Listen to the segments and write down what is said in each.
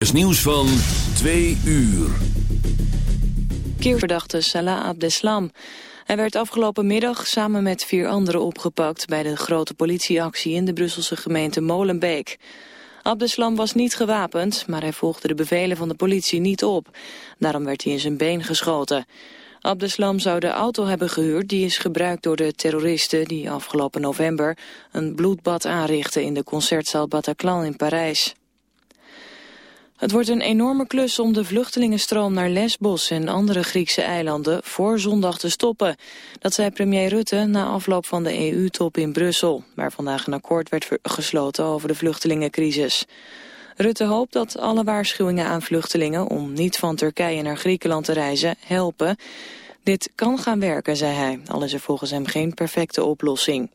is nieuws van twee uur. Keerverdachte Salah Abdeslam. Hij werd afgelopen middag samen met vier anderen opgepakt... bij de grote politieactie in de Brusselse gemeente Molenbeek. Abdeslam was niet gewapend, maar hij volgde de bevelen van de politie niet op. Daarom werd hij in zijn been geschoten. Abdeslam zou de auto hebben gehuurd die is gebruikt door de terroristen... die afgelopen november een bloedbad aanrichtten in de concertzaal Bataclan in Parijs. Het wordt een enorme klus om de vluchtelingenstroom naar Lesbos en andere Griekse eilanden voor zondag te stoppen. Dat zei premier Rutte na afloop van de EU-top in Brussel, waar vandaag een akkoord werd gesloten over de vluchtelingencrisis. Rutte hoopt dat alle waarschuwingen aan vluchtelingen om niet van Turkije naar Griekenland te reizen helpen. Dit kan gaan werken, zei hij, al is er volgens hem geen perfecte oplossing.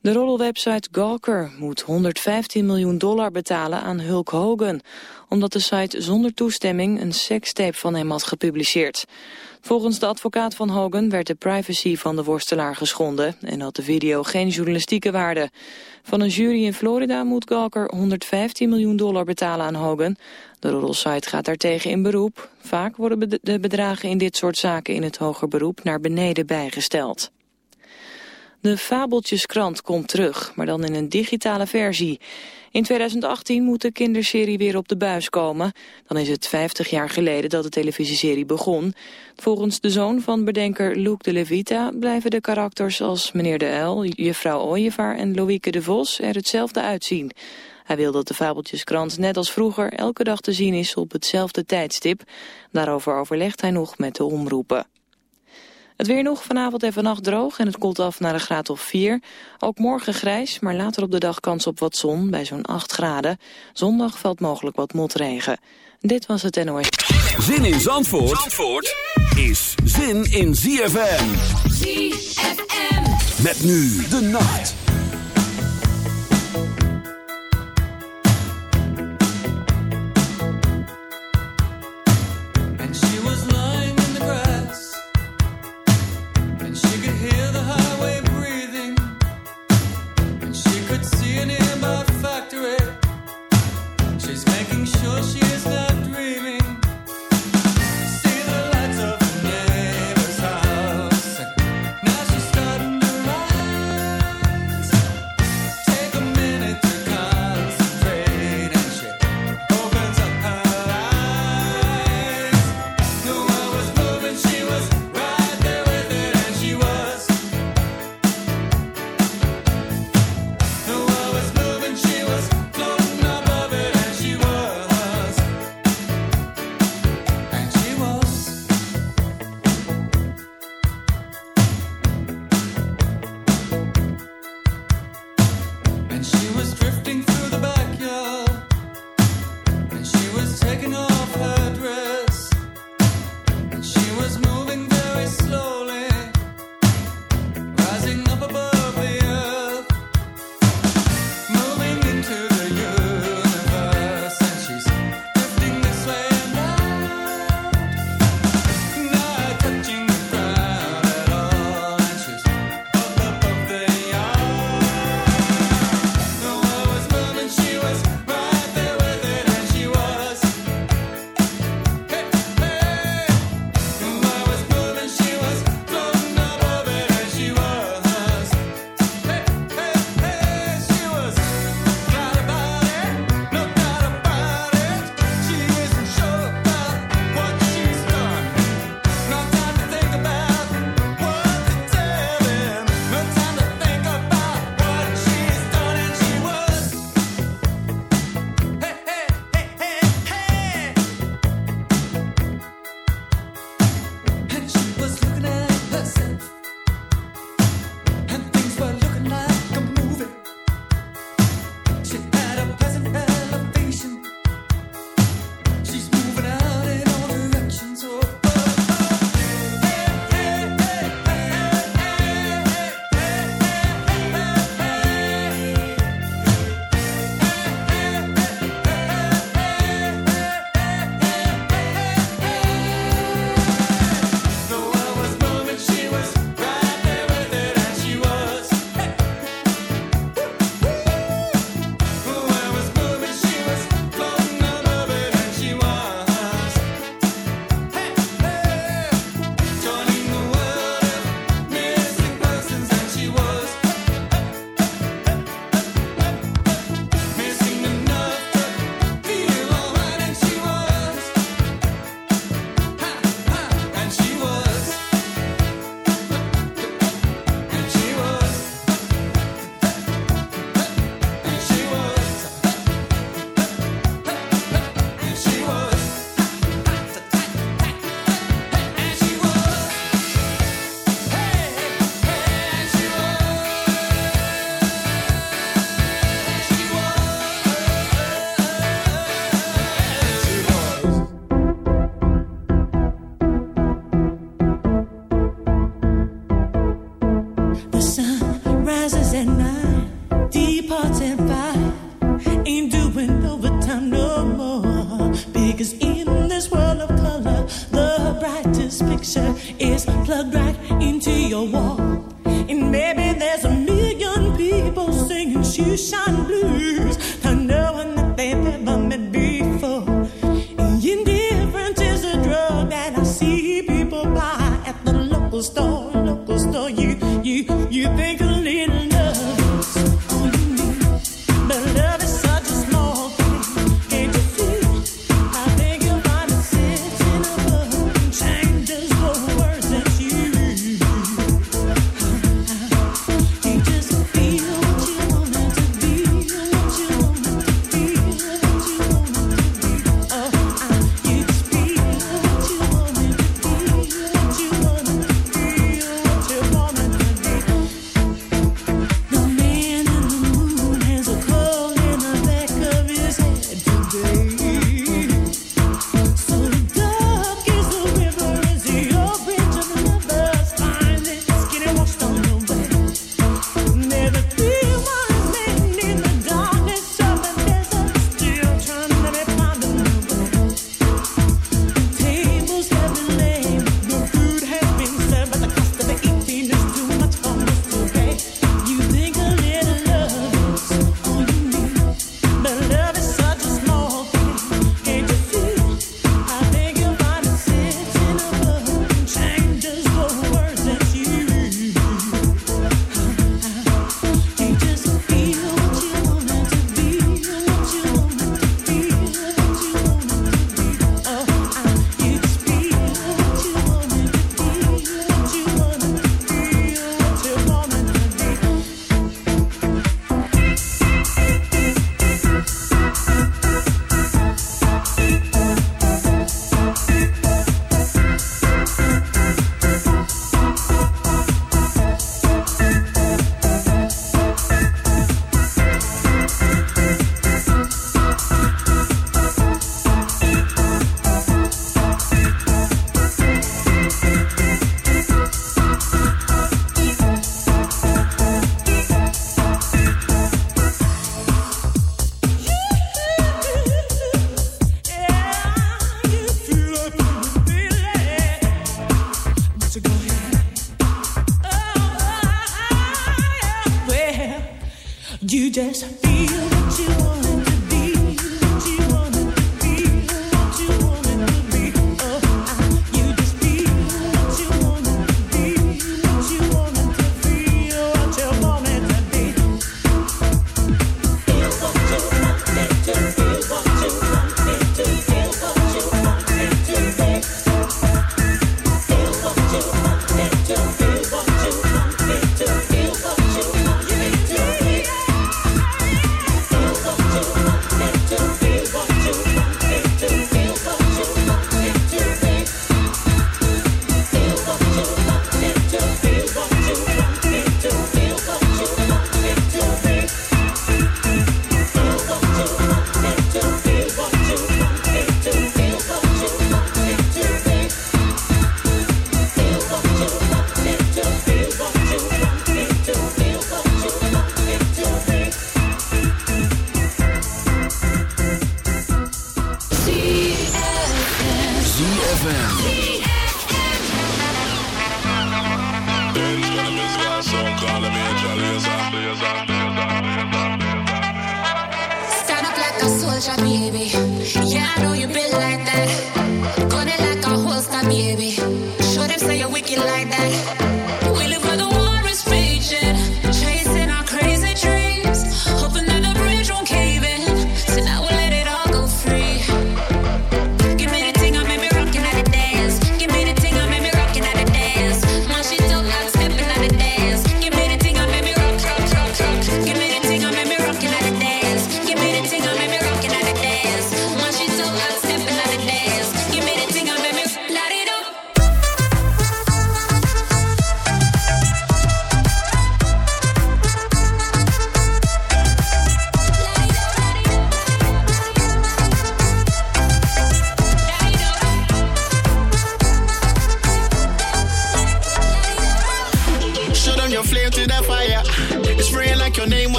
De roddelwebsite Gawker moet 115 miljoen dollar betalen aan Hulk Hogan, omdat de site zonder toestemming een sekstape van hem had gepubliceerd. Volgens de advocaat van Hogan werd de privacy van de worstelaar geschonden en had de video geen journalistieke waarde. Van een jury in Florida moet Gawker 115 miljoen dollar betalen aan Hogan. De roddelsite gaat daartegen in beroep. Vaak worden de bedragen in dit soort zaken in het hoger beroep naar beneden bijgesteld. De Fabeltjeskrant komt terug, maar dan in een digitale versie. In 2018 moet de kinderserie weer op de buis komen. Dan is het 50 jaar geleden dat de televisieserie begon. Volgens de zoon van bedenker Luc de Levita... blijven de karakters als meneer de Uil, juffrouw Ooievaar en Loïke de Vos er hetzelfde uitzien. Hij wil dat de Fabeltjeskrant net als vroeger elke dag te zien is op hetzelfde tijdstip. Daarover overlegt hij nog met de omroepen. Het weer nog vanavond en vannacht droog en het koelt af naar een graad of 4. Ook morgen grijs, maar later op de dag kans op wat zon bij zo'n 8 graden. Zondag valt mogelijk wat motregen. Dit was het NOS. Zin in Zandvoort, Zandvoort is zin in ZFM. ZFM. Met nu de nacht.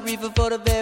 Reefer for the very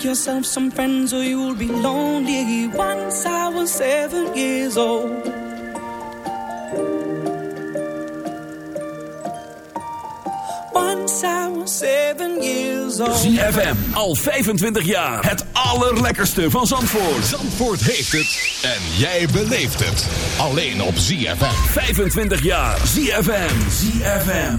make yourself some friends or you'll be lonely. Once I was seven years old. Once I was seven years old. ZFM, al 25 jaar. Het allerlekkerste van Zandvoort. Zandvoort heeft het en jij beleeft het. Alleen op ZFM. 25 jaar. ZFM. ZFM.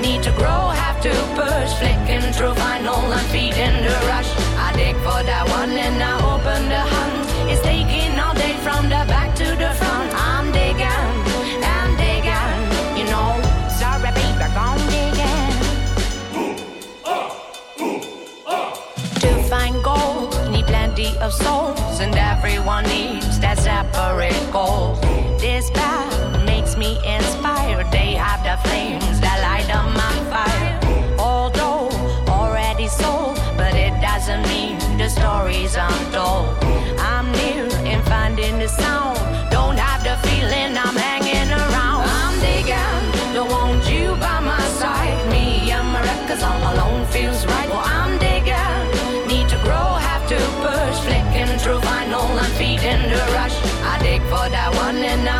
need to grow, have to push. Flicking through vinyl and feeding the rush. I dig for that one and I open the hunt. It's taking all day from the back to the front. I'm digging, I'm digging, you know. Sorry, baby, I'm digging. To find gold, need plenty of souls, and everyone needs that separate goal. This path makes me inspired. They have the flames doesn't mean the stories untold. I'm near in finding the sound. Don't have the feeling I'm hanging around. I'm digging, don't want you by my side. Me and my records all alone feels right. Well, I'm digging, need to grow, have to push. Flicking through vinyl, I'm feeding the rush. I dig for that one and I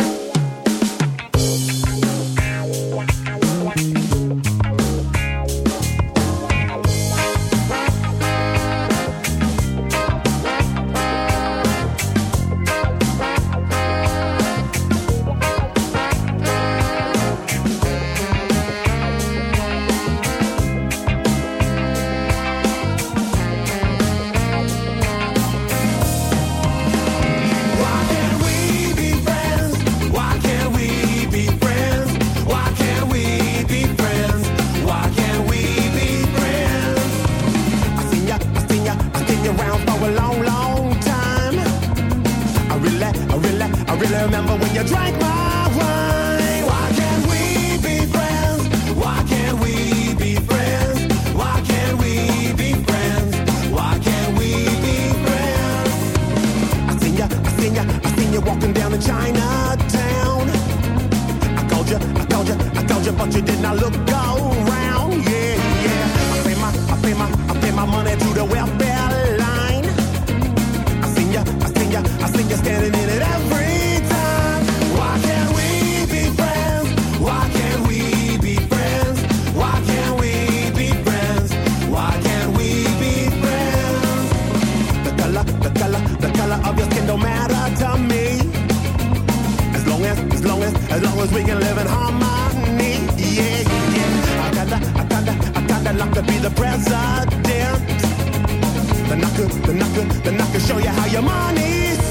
you drank my wine. Why can't we be friends? Why can't we be friends? Why can't we be friends? Why can't we be friends? I seen ya, I seen ya, I seen walking down in Chinatown. I called you, I called you, I called you, but you did not look. to be the president. Then I could, then I could, then I could show you how your money's.